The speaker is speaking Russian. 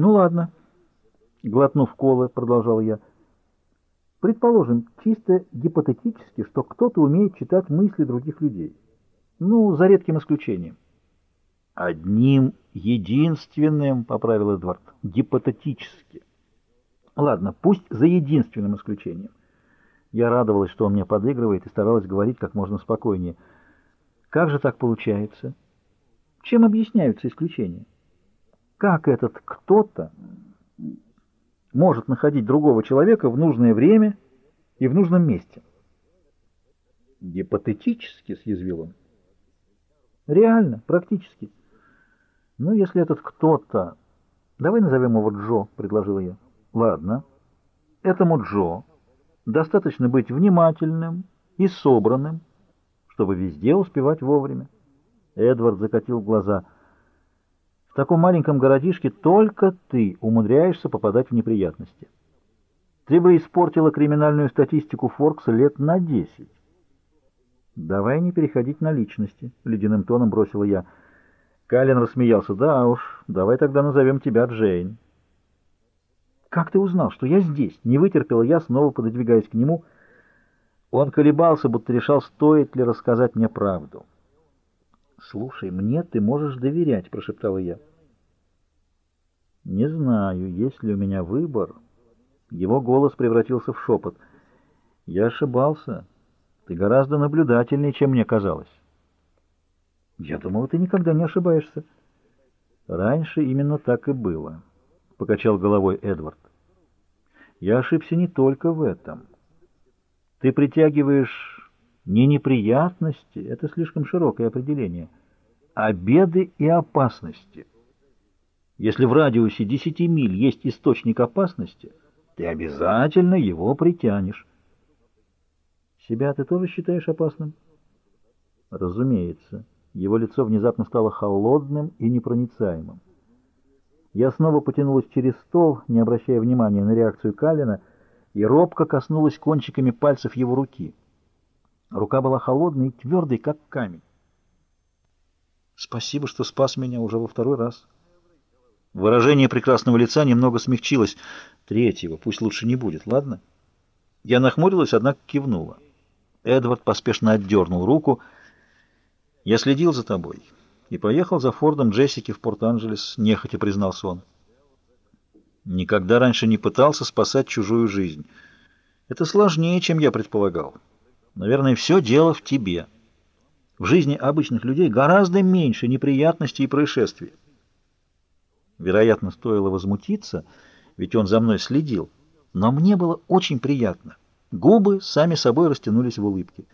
Ну ладно, глотнув колы, продолжал я. Предположим, чисто гипотетически, что кто-то умеет читать мысли других людей. Ну, за редким исключением. Одним единственным, поправил Эдвард, гипотетически. Ладно, пусть за единственным исключением. Я радовалась, что он мне подыгрывает, и старалась говорить как можно спокойнее. Как же так получается? Чем объясняются исключения? Как этот кто-то может находить другого человека в нужное время и в нужном месте? Гипотетически, съязвил он. Реально, практически. Ну, если этот кто-то... Давай назовем его Джо, предложил я. Ладно. Этому Джо достаточно быть внимательным и собранным, чтобы везде успевать вовремя. Эдвард закатил глаза. В таком маленьком городишке только ты умудряешься попадать в неприятности. Ты бы испортила криминальную статистику Форкса лет на десять. «Давай не переходить на личности», — ледяным тоном бросила я. Калин рассмеялся. «Да уж, давай тогда назовем тебя Джейн». «Как ты узнал, что я здесь?» — не вытерпела я, снова пододвигаясь к нему. Он колебался, будто решал, стоит ли рассказать мне правду. «Слушай, мне ты можешь доверять», — прошептала я. «Не знаю, есть ли у меня выбор». Его голос превратился в шепот. «Я ошибался. Ты гораздо наблюдательнее, чем мне казалось». «Я думал, ты никогда не ошибаешься». «Раньше именно так и было» покачал головой Эдвард. Я ошибся не только в этом. Ты притягиваешь не неприятности, это слишком широкое определение, а беды и опасности. Если в радиусе десяти миль есть источник опасности, ты обязательно его притянешь. Себя ты тоже считаешь опасным? Разумеется. Его лицо внезапно стало холодным и непроницаемым. Я снова потянулась через стол, не обращая внимания на реакцию Калина, и робко коснулась кончиками пальцев его руки. Рука была холодной и твердой, как камень. «Спасибо, что спас меня уже во второй раз». Выражение прекрасного лица немного смягчилось. Третьего пусть лучше не будет, ладно? Я нахмурилась, однако кивнула. Эдвард поспешно отдернул руку. «Я следил за тобой» и поехал за Фордом Джессики в Порт-Анджелес, нехотя признался он. Никогда раньше не пытался спасать чужую жизнь. Это сложнее, чем я предполагал. Наверное, все дело в тебе. В жизни обычных людей гораздо меньше неприятностей и происшествий. Вероятно, стоило возмутиться, ведь он за мной следил. Но мне было очень приятно. Губы сами собой растянулись в улыбке.